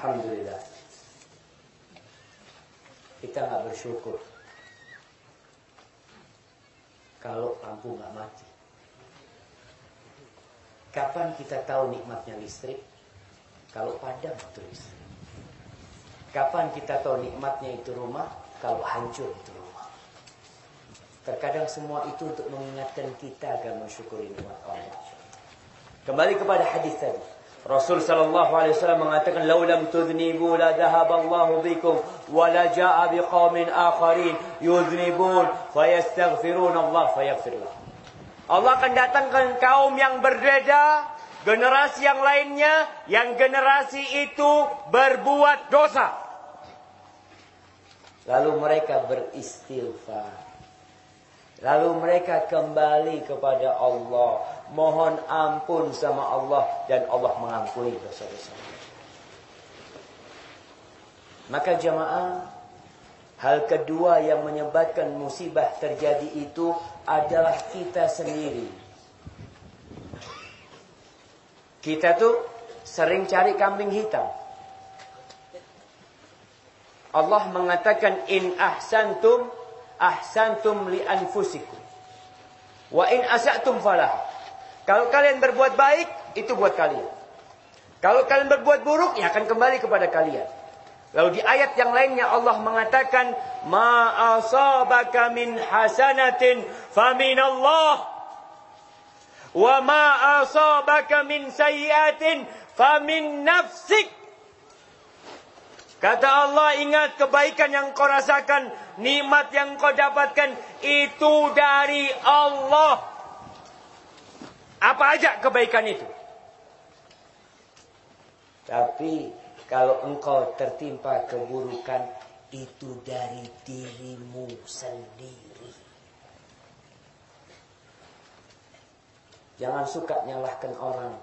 Alhamdulillah. Kita nggak bersyukur kalau lampu nggak mati. Kapan kita tahu nikmatnya listrik? Kalau padam itu listrik. Kapan kita tahu nikmatnya itu rumah? Kalau hancur itu rumah. Terkadang semua itu untuk mengingatkan kita agar mensyukuri nikmat Allah. Kembali kepada hadis tadi. Rasul sallallahu alaihi wasallam mengatakan "Lau lam tudhnibu la dhahaba Allahu bikum wa la jaa biqaumin akharin yudhnibun fayastaghfirun Allah fayaghfir lahum." Allah akan datangkan kaum yang berbeda, generasi yang lainnya yang generasi itu berbuat dosa. Lalu mereka beristighfar. Lalu mereka kembali kepada Allah. Mohon ampun sama Allah. Dan Allah mengampuni dosa-dosa. Maka jamaah. Hal kedua yang menyebabkan musibah terjadi itu adalah kita sendiri. Kita tuh sering cari kambing hitam. Allah mengatakan in ahsantum ahsantum li anfusikum. Wa in asatum falah. Kalau kalian berbuat baik, itu buat kalian. Kalau kalian berbuat buruk, ya akan kembali kepada kalian. Lalu di ayat yang lainnya Allah mengatakan, "Ma asabaka min hasanatin famin Allah, wa ma asabaka min sayyiatin famin nafsik." Kata Allah, ingat kebaikan yang kau rasakan, nikmat yang kau dapatkan itu dari Allah. Apa aja kebaikan itu? Tapi kalau engkau tertimpa keburukan itu dari dirimu sendiri. Jangan suka nyalahkan orang.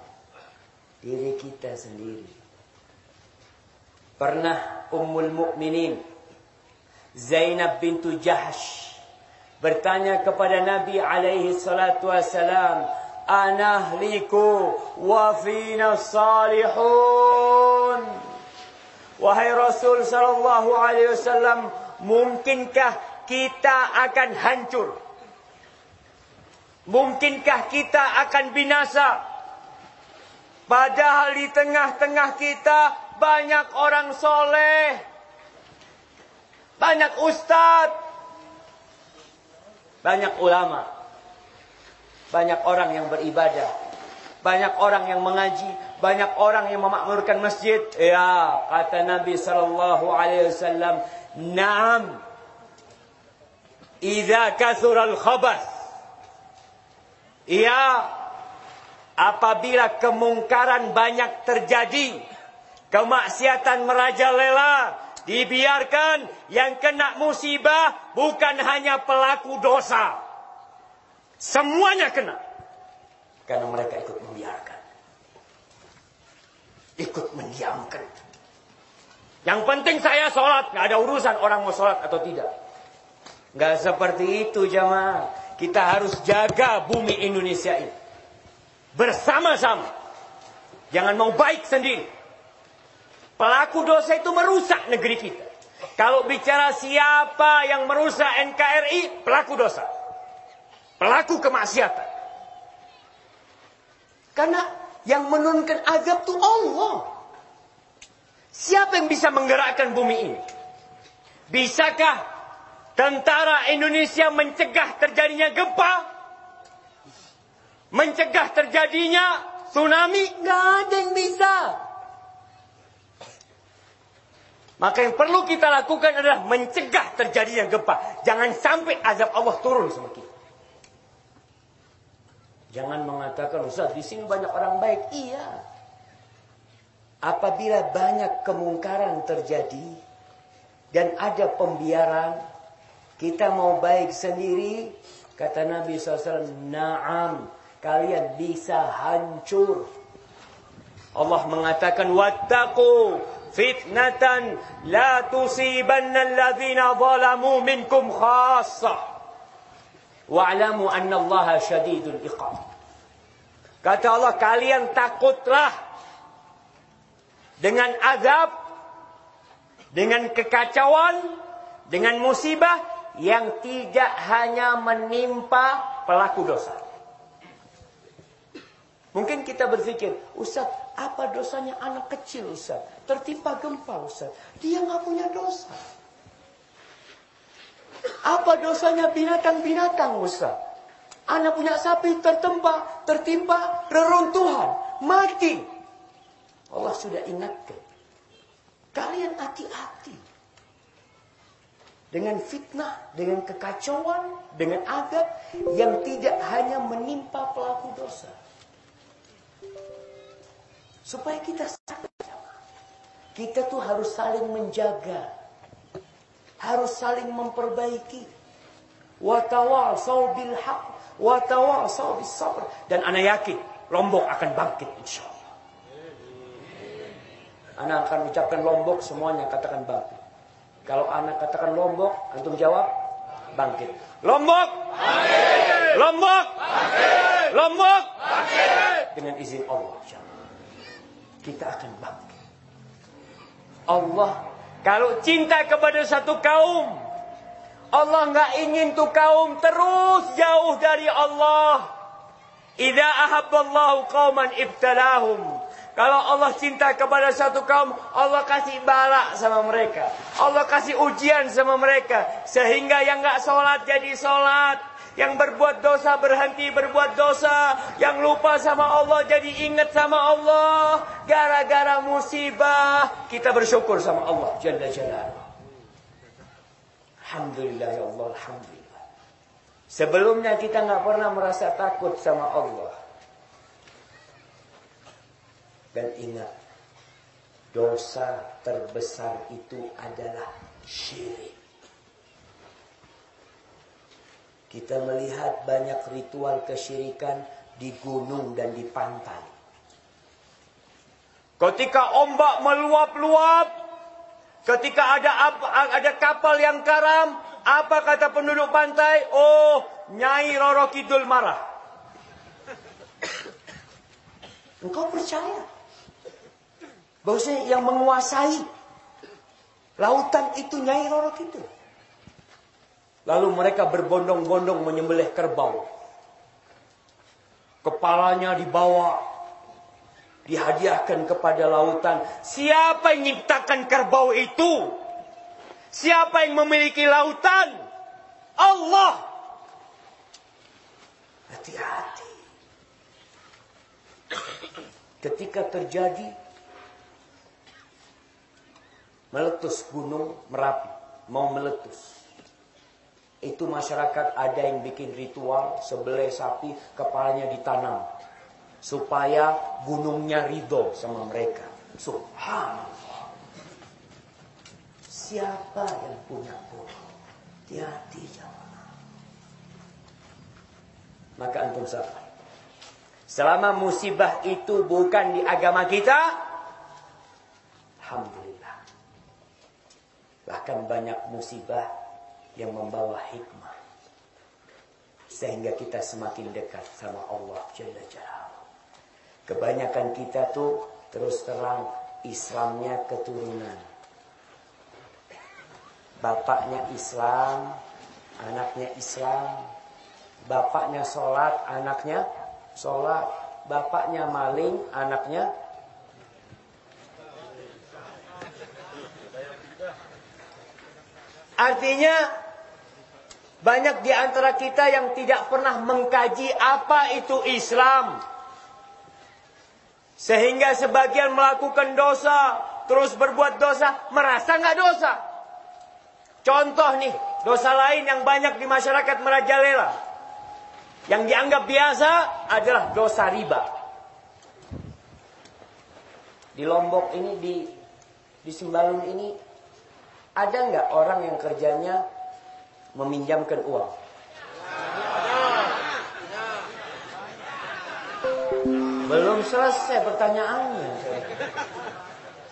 Diri kita sendiri. Pernah Ummul Mukminin Zainab bintu Jahsh bertanya kepada Nabi alaihi salatu wasalam, "Anahliku wa fina salihun?" Wahai Rasul sallallahu alaihi wasallam, mungkinkah kita akan hancur? Mungkinkah kita akan binasa? Padahal di tengah-tengah kita banyak orang soleh. Banyak ustadz. Banyak ulama. Banyak orang yang beribadah. Banyak orang yang mengaji. Banyak orang yang memakmurkan masjid. Ya, kata Nabi sallallahu alaihi wasallam, "Na'am. Idza kathura al-khabath." Ya, apabila kemungkaran banyak terjadi, Kemaksiatan merajalela. Dibiarkan yang kena musibah bukan hanya pelaku dosa. Semuanya kena. Karena mereka ikut membiarkan. Ikut mendiamkan. Yang penting saya sholat. Gak ada urusan orang mau sholat atau tidak. Gak seperti itu jamaah. Kita harus jaga bumi Indonesia ini. Bersama-sama. Jangan mau baik sendiri. Pelaku dosa itu merusak negeri kita. Kalau bicara siapa yang merusak NKRI, pelaku dosa. Pelaku kemaksiatan. Karena yang menurunkan azab itu Allah. Siapa yang bisa menggerakkan bumi ini? Bisakah tentara Indonesia mencegah terjadinya gempa? Mencegah terjadinya tsunami? Gak ada yang bisa. Maka yang perlu kita lakukan adalah mencegah terjadinya gempa. Jangan sampai azab Allah turun sama kita. Jangan mengatakan, Ustaz, di sini banyak orang baik. Iya. Apabila banyak kemungkaran terjadi dan ada pembiaran, kita mau baik sendiri, kata Nabi SAW, Naam, kalian bisa hancur. Allah mengatakan, Wattaku fitnatan la tusibanna alladhina zalamu minkum khassa wa'lamu anna Allah syadidul iqab Kata Allah, kalian takutlah dengan azab, dengan kekacauan, dengan musibah yang tidak hanya menimpa pelaku dosa. Mungkin kita berpikir, Ustaz, apa dosanya anak kecil Ustaz? Tertimpa gempa Ustaz. Dia nggak punya dosa. Apa dosanya binatang-binatang Ustaz? Anak punya sapi tertempa, tertimpa reruntuhan, mati. Allah sudah ingatkan. Kalian hati-hati. Dengan fitnah, dengan kekacauan, dengan adab yang tidak hanya menimpa pelaku dosa. Supaya kita sadar. Kita tuh harus saling menjaga. Harus saling memperbaiki. Sabr. Dan anak yakin Lombok akan bangkit insya Allah. Anak akan ucapkan Lombok semuanya katakan bangkit. Kalau anak katakan Lombok, antum jawab bangkit. Lombok! Bangkit! Lombok! Bangkit! Lombok! Dengan izin Allah. Kita akan bangkit. Allah kalau cinta kepada satu kaum, Allah nggak ingin tuh kaum terus jauh dari Allah. Idza ahabballahu qauman ibtalahum. Kalau Allah cinta kepada satu kaum, Allah kasih balak sama mereka. Allah kasih ujian sama mereka. Sehingga yang nggak sholat jadi sholat. Yang berbuat dosa berhenti berbuat dosa. Yang lupa sama Allah jadi ingat sama Allah. Gara-gara musibah. Kita bersyukur sama Allah. Jalla Jalla. Alhamdulillah ya Allah. Alhamdulillah. Sebelumnya kita nggak pernah merasa takut sama Allah. Dan ingat, dosa terbesar itu adalah syirik. Kita melihat banyak ritual kesyirikan di gunung dan di pantai. Ketika ombak meluap-luap, ketika ada ada kapal yang karam, apa kata penduduk pantai? Oh, Nyai Roro Kidul marah. Engkau percaya? Bahwasanya yang menguasai lautan itu Nyai Roro itu. Lalu mereka berbondong-bondong menyembelih kerbau. Kepalanya dibawa, dihadiahkan kepada lautan. Siapa yang menciptakan kerbau itu? Siapa yang memiliki lautan? Allah. Hati-hati. Ketika terjadi meletus gunung Merapi, mau meletus. Itu masyarakat ada yang bikin ritual sebelah sapi kepalanya ditanam supaya gunungnya ridho sama mereka. Subhanallah. Siapa yang punya gunung? Hati-hati. Maka antum sabar. Selama musibah itu bukan di agama kita, Alhamdulillah. Bahkan banyak musibah yang membawa hikmah. Sehingga kita semakin dekat sama Allah Jalla Jalla. Kebanyakan kita tuh terus terang Islamnya keturunan. Bapaknya Islam, anaknya Islam. Bapaknya sholat, anaknya sholat. Bapaknya maling, anaknya Artinya banyak di antara kita yang tidak pernah mengkaji apa itu Islam. Sehingga sebagian melakukan dosa, terus berbuat dosa, merasa nggak dosa. Contoh nih, dosa lain yang banyak di masyarakat merajalela. Yang dianggap biasa adalah dosa riba. Di Lombok ini, di, di Sembalun ini ada nggak orang yang kerjanya meminjamkan uang? Belum selesai pertanyaannya.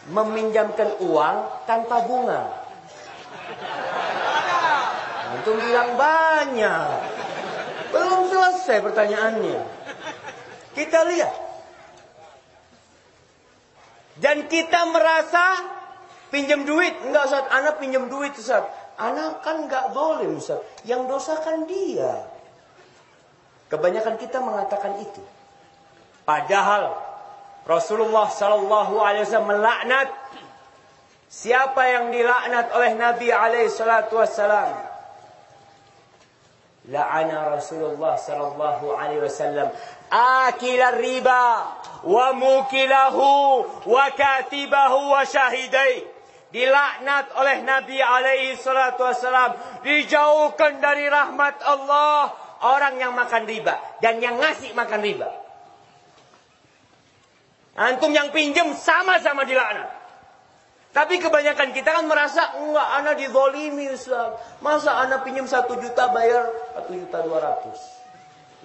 Meminjamkan uang tanpa bunga. Antum bilang banyak. Belum selesai pertanyaannya. Kita lihat. Dan kita merasa pinjam duit. Enggak Ustaz, anak pinjam duit Ustaz. Anak kan enggak boleh Ustaz. Yang dosa kan dia. Kebanyakan kita mengatakan itu. Padahal Rasulullah Sallallahu Alaihi Wasallam melaknat siapa yang dilaknat oleh Nabi Alaihi Salatu Wasallam. La'ana Rasulullah Sallallahu Alaihi Wasallam akil riba wa mukilahu wa katibahu wa syahidai dilaknat oleh Nabi alaihi salatu wasalam dijauhkan dari rahmat Allah orang yang makan riba dan yang ngasih makan riba Antum yang pinjam sama-sama dilaknat. Tapi kebanyakan kita kan merasa enggak anak dizolimi Ustaz. Masa anak pinjam satu juta bayar satu juta dua ratus.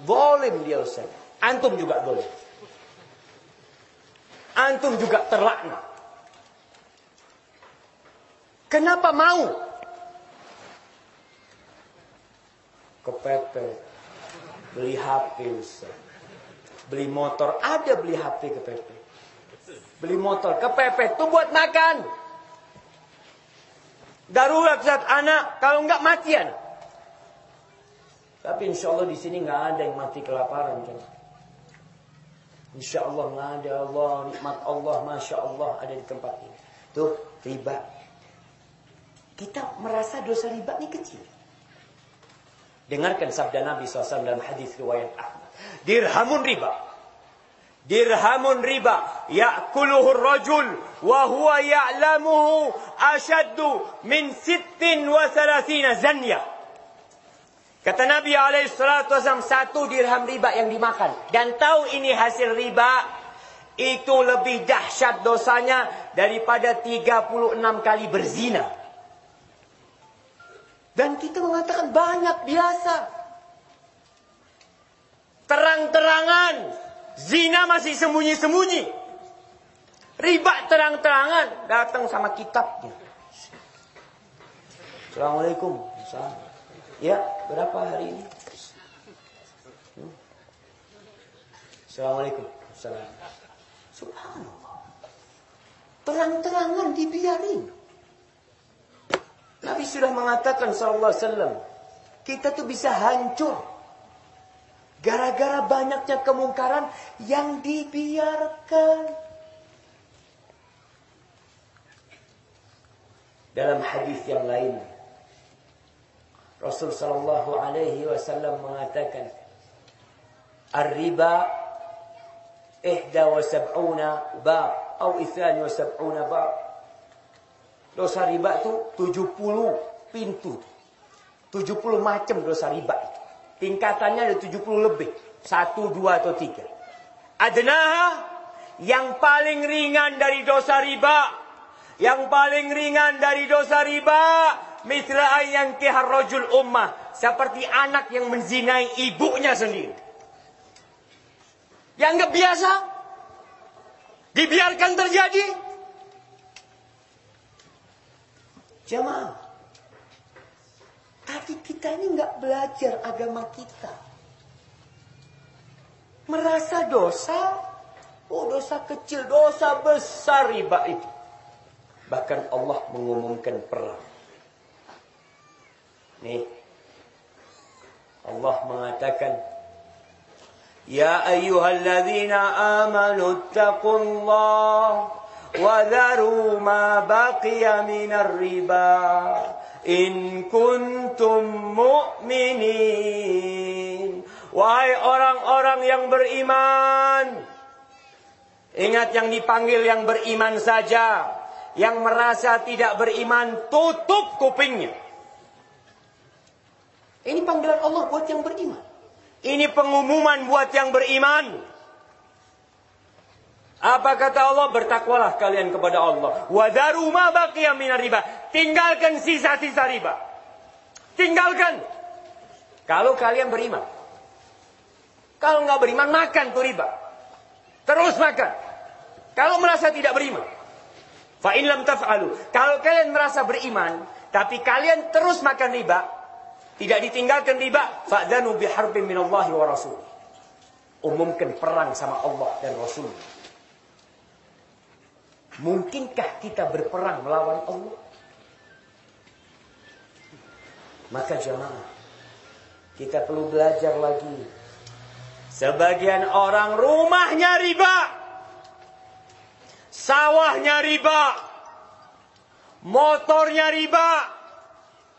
Zolim dia Ustaz. Antum juga boleh. Antum juga terlaknat. Kenapa mau? Kepepet. Beli HP. Beli motor. Ada beli HP kepepet. Beli motor, kepepet. Itu buat makan. Darurat saat anak, kalau enggak matian. Tapi insya Allah di sini nggak ada yang mati kelaparan. Insya Allah nggak ada Allah, nikmat Allah, masya Allah ada di tempat ini. Tuh riba. Kita merasa dosa riba ini kecil. Dengarkan sabda Nabi SAW dalam hadis riwayat Ahmad. Dirhamun riba. Dirhamun riba. Ya'kuluhu rajul wa huwa ya'lamuhu ashaddu min sittin wa thalathina zanya. Kata Nabi wasallam satu dirham riba yang dimakan. Dan tahu ini hasil riba itu lebih dahsyat dosanya daripada 36 kali berzina dan kita mengatakan banyak biasa terang-terangan Zina masih sembunyi-sembunyi. Riba terang-terangan datang sama kitabnya. Assalamualaikum. Ya, berapa hari ini? Hmm? Assalamualaikum. Assalamualaikum. Subhanallah. Terang-terangan dibiarin. Nabi sudah mengatakan sallallahu alaihi wasallam, kita tuh bisa hancur Gara-gara banyaknya kemungkaran yang dibiarkan. Dalam hadis yang lain, Rasul sallallahu alaihi wasallam mengatakan, "Ar-riba ihda wa sab'una ba' atau ithani wa sab'una ba'." Dosa riba itu 70 pintu. 70 macam dosa riba itu. Tingkatannya ada 70 lebih. Satu, dua, atau tiga. Adnaha yang paling ringan dari dosa riba. Yang paling ringan dari dosa riba. Mitra yang rojul ummah. Seperti anak yang menzinai ibunya sendiri. Yang nggak biasa. Dibiarkan terjadi. Jemaah. Tapi kita ini nggak belajar agama kita. Merasa dosa, oh dosa kecil, dosa besar riba itu. Bahkan Allah mengumumkan perang. Nih, Allah mengatakan, Ya ayyuhalladzina amanu taqullah dharu ma baqiya minar riba In kuntum mu'minin. Wahai orang-orang yang beriman. Ingat yang dipanggil yang beriman saja. Yang merasa tidak beriman, tutup kupingnya. Ini panggilan Allah buat yang beriman. Ini pengumuman buat yang beriman. Apa kata Allah? Bertakwalah kalian kepada Allah. Wadaru ma baqiya minar riba. Tinggalkan sisa-sisa riba. Tinggalkan. Kalau kalian beriman. Kalau nggak beriman, makan tuh riba. Terus makan. Kalau merasa tidak beriman. Fa in lam taf'alu. Kalau kalian merasa beriman, tapi kalian terus makan riba, tidak ditinggalkan riba, fa'danu biharbin minallahi wa rasul. umumkan perang sama Allah dan Rasul. Mungkinkah kita berperang melawan Allah? Maka jemaah, kita perlu belajar lagi. Sebagian orang rumahnya riba. Sawahnya riba. Motornya riba.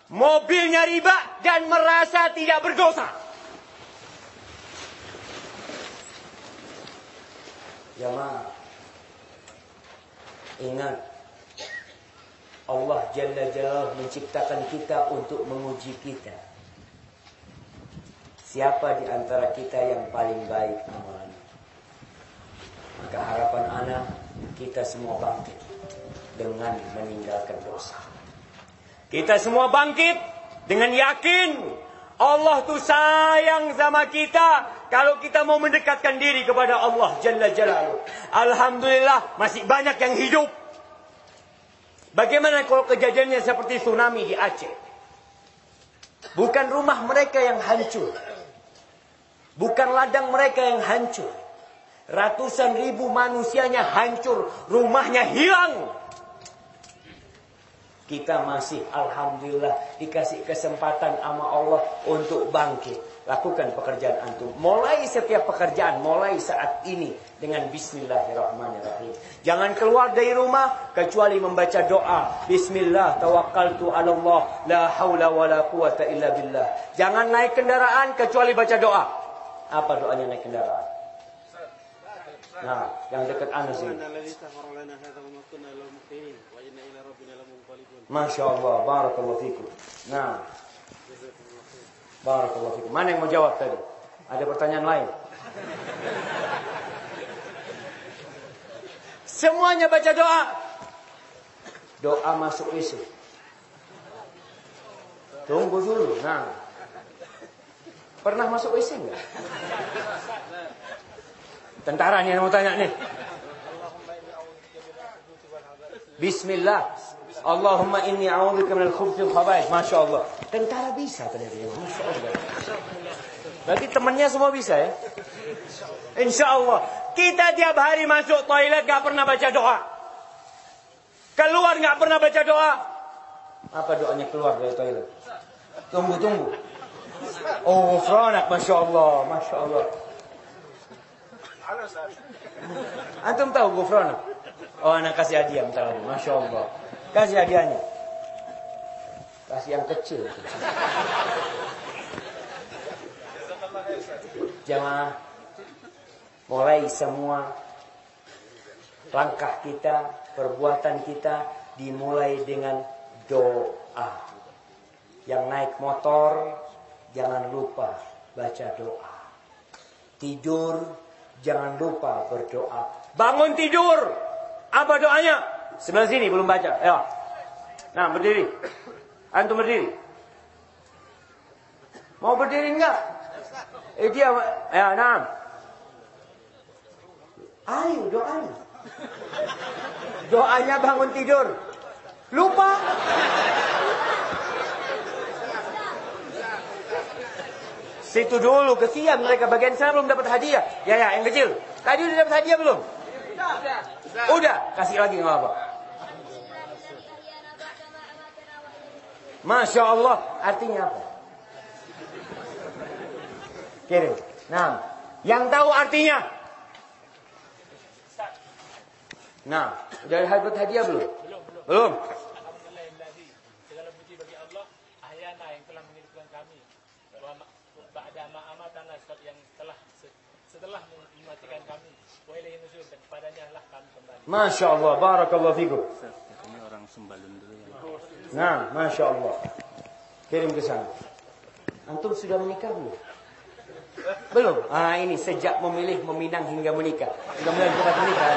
Mobilnya riba. Dan merasa tidak berdosa. Jamaah. Ingat. Allah Jalla Jalla menciptakan kita untuk menguji kita. Siapa di antara kita yang paling baik amalannya? Maka harapan anak kita semua bangkit dengan meninggalkan dosa. Kita semua bangkit dengan yakin Allah tuh sayang sama kita kalau kita mau mendekatkan diri kepada Allah Jalla Jalaluh. Alhamdulillah masih banyak yang hidup. Bagaimana kalau kejadiannya seperti tsunami di Aceh? Bukan rumah mereka yang hancur. Bukan ladang mereka yang hancur. Ratusan ribu manusianya hancur. Rumahnya hilang kita masih alhamdulillah dikasih kesempatan sama Allah untuk bangkit. Lakukan pekerjaan antum. Mulai setiap pekerjaan, mulai saat ini dengan bismillahirrahmanirrahim. Jangan keluar dari rumah kecuali membaca doa. Bismillah tawakkaltu 'ala Allah la haula quwata illa billah. Jangan naik kendaraan kecuali baca doa. Apa doanya naik kendaraan? Nah, yang dekat anda sini. Masya Allah, barakallahu fikum. Nah, barakallahu fikum. Mana yang mau jawab tadi? Ada pertanyaan lain? Semuanya baca doa. Doa masuk isi. Tunggu dulu. Nah, pernah masuk isi enggak? Tentara nih yang mau tanya nih. Bismillah. Allahumma inni a'udzubika minal khubuthi wal khaba'ith. Masya Allah. Tentara bisa ternyata. Masya Allah. Berarti temannya semua bisa ya? Insya Allah. Kita tiap hari masuk toilet gak pernah baca doa. Keluar gak pernah baca doa. Apa doanya keluar dari toilet? Tunggu, tunggu. Oh, Franak, Masya Allah. Masya Allah. Antum tahu gufron? Oh, anak kasih hadiah bentar lagi. Masya Allah. Kasih hadiahnya. Kasih yang kecil. Jangan mulai semua langkah kita, perbuatan kita dimulai dengan doa. Yang naik motor jangan lupa baca doa. Tidur jangan lupa berdoa. Bangun tidur. Apa doanya? Sebelah sini belum baca. Ya. Nah, berdiri. Antum berdiri. Mau berdiri enggak? Eh dia ya, nah. Ayo doanya. Doanya bangun tidur. Lupa. Situ dulu kesian mereka bagian sana belum dapat hadiah. Ya ya yang kecil. Tadi udah dapat hadiah belum? Udah, kasih lagi nggak apa. Masya Allah artinya apa? Kirim. Nah, yang tahu artinya? Nah, udah dapat hadiah belum? Belum. Belum. Segala puji bagi Allah, ahyana yang telah menghidupkan kami. Ba'da ma'amatana yang telah setelah mematikan kami. Wa ilaihi nusur dan kepadanya lah kami kembali. Masya Allah, barakallahu fikum. Ini orang sembalun dulu. Nah, Masya Allah. Kirim ke sana. Antum sudah menikah belum? Belum? Ah ini sejak memilih meminang hingga menikah. Mudah-mudahan kita menikah.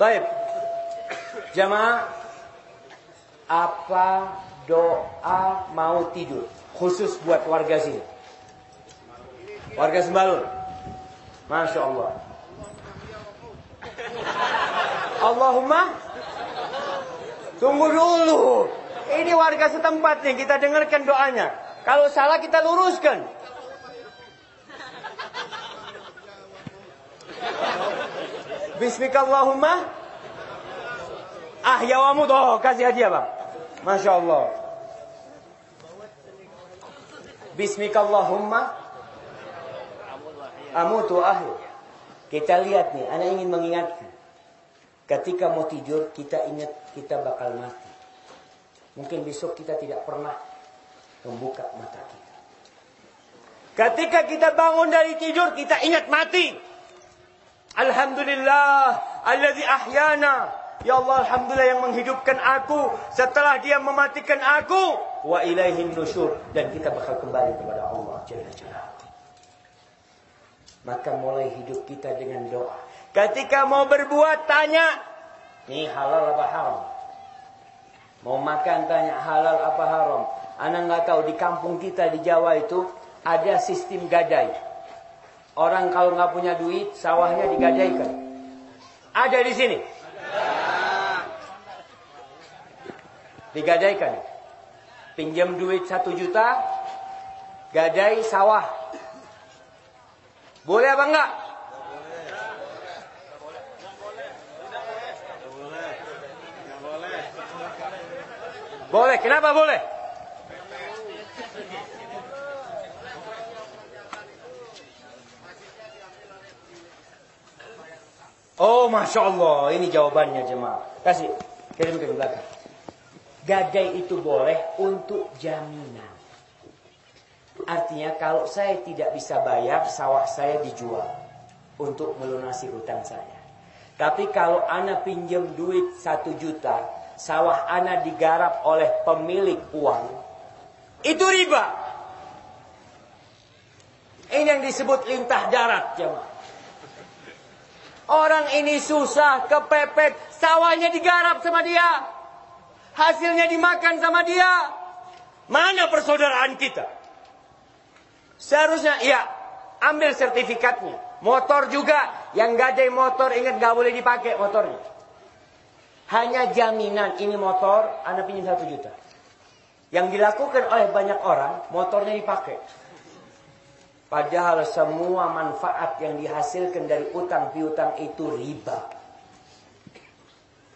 Baik. Jamaah apa doa mau tidur khusus buat warga sini? Warga Sembalun. Masya Allah. Allahumma Tunggu dulu. Ini warga setempat nih, kita dengarkan doanya. Kalau salah kita luruskan. Bismillahirrahmanirrahim. Ah, ya wamud. Oh, kasih hadiah, Bang. Masya Allah. Bismillahirrahmanirrahim. Amutu ahli. Kita lihat nih, anak ingin mengingatkan. Ketika mau tidur, kita ingat kita bakal mati. Mungkin besok kita tidak pernah membuka mata kita. Ketika kita bangun dari tidur, kita ingat mati. Alhamdulillah, alladzi ahyana. Ya Allah, Alhamdulillah yang menghidupkan aku setelah dia mematikan aku. Wa ilaihin nusyur. Dan kita bakal kembali kepada Allah Jalla Jalla. Maka mulai hidup kita dengan doa. Ketika mau berbuat tanya, ini halal apa haram? Mau makan tanya halal apa haram? Anak nggak tahu di kampung kita di Jawa itu ada sistem gadai. Orang kalau nggak punya duit, sawahnya digadaikan. Ada di sini. Digadaikan. Pinjam duit satu juta, gadai sawah boleh apa enggak? Boleh. Kenapa boleh? Oh, masya Allah, ini jawabannya jemaah. Kasih, kirim ke belakang. Gadai itu boleh untuk jaminan. Artinya kalau saya tidak bisa bayar, sawah saya dijual untuk melunasi hutang saya. Tapi kalau anak pinjam duit satu juta, sawah anak digarap oleh pemilik uang, itu riba. Ini yang disebut lintah darat, jemaah. Orang ini susah, kepepet, sawahnya digarap sama dia. Hasilnya dimakan sama dia. Mana persaudaraan kita? Seharusnya ya ambil sertifikatnya. Motor juga yang gadai motor ingat gak boleh dipakai motornya. Hanya jaminan ini motor anda pinjam satu juta. Yang dilakukan oleh banyak orang motornya dipakai. Padahal semua manfaat yang dihasilkan dari utang piutang itu riba.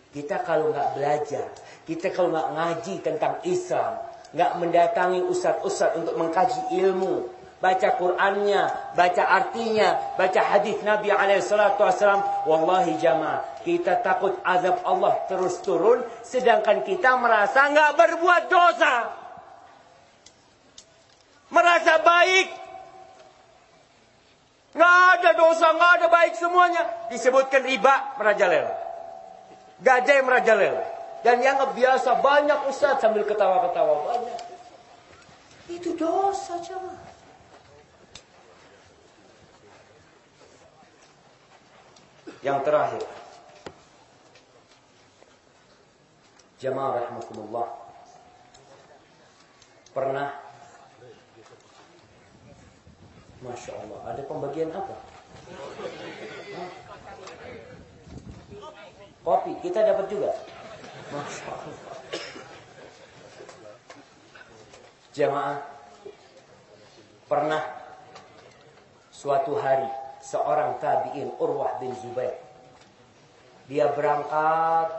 Kita kalau nggak belajar, kita kalau nggak ngaji tentang Islam, nggak mendatangi ustadz-ustadz untuk mengkaji ilmu, baca Qur'annya, baca artinya, baca hadis Nabi alaihi salatu wasallam, wallahi jamaah, kita takut azab Allah terus turun sedangkan kita merasa nggak berbuat dosa. Merasa baik. Nggak ada dosa, nggak ada baik semuanya. Disebutkan riba merajalela. Gajah merajalela. Dan yang biasa banyak ustaz sambil ketawa-ketawa banyak. Itu dosa jemaah. Yang terakhir. Jamaah rahmatullah. Pernah Masya Allah. Ada pembagian apa? Kopi. Kita dapat juga. Masya Allah. Jamaah. Pernah suatu hari seorang tabi'in Urwah bin Zubair. Dia berangkat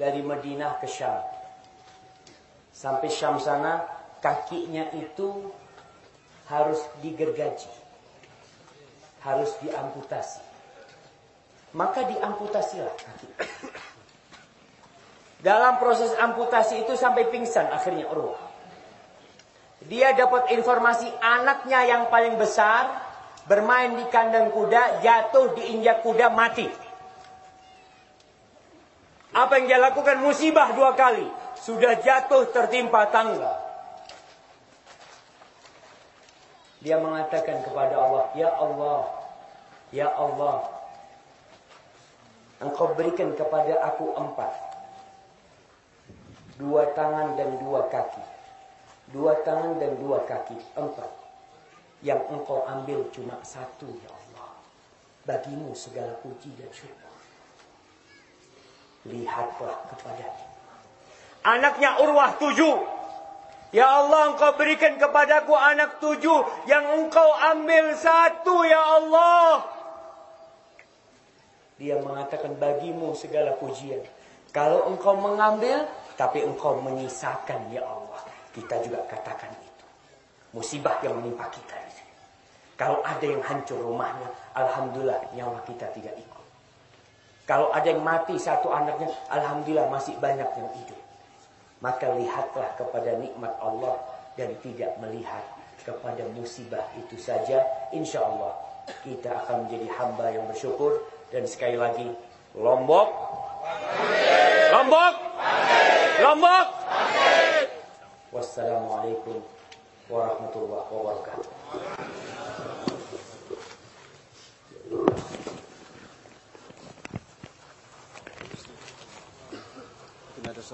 dari Madinah ke Syam. Sampai Syam sana kakinya itu harus digergaji. Harus diamputasi. Maka diamputasilah kaki. Dalam proses amputasi itu sampai pingsan akhirnya Urwah. Dia dapat informasi anaknya yang paling besar bermain di kandang kuda, jatuh diinjak kuda mati. Apa yang dia lakukan musibah dua kali. Sudah jatuh tertimpa tangga. Dia mengatakan kepada Allah, Ya Allah, Ya Allah, Engkau berikan kepada aku empat. Dua tangan dan dua kaki. Dua tangan dan dua kaki. Empat. Yang engkau ambil cuma satu ya Allah. Bagimu segala puji dan syukur. Lihatlah kepada Anaknya Urwah tujuh. Ya Allah engkau berikan kepadaku anak tujuh yang engkau ambil satu ya Allah. Dia mengatakan bagimu segala pujian. Kalau engkau mengambil tapi engkau menyisakan ya Allah. Kita juga katakan itu. Musibah yang menimpa kita di sini. Kalau ada yang hancur rumahnya, alhamdulillah nyawa kita tidak ikut. Kalau ada yang mati satu anaknya, alhamdulillah masih banyak yang hidup. Maka lihatlah kepada nikmat Allah dan tidak melihat kepada musibah itu saja. Insya Allah kita akan menjadi hamba yang bersyukur. Dan sekali lagi, Lombok. Lombok. Lombok. Wassalamualaikum warahmatullahi wabarakatuh. Tidak ada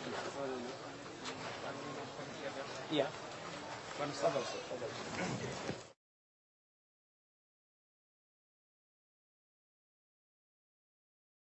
Iya. Kan sabar.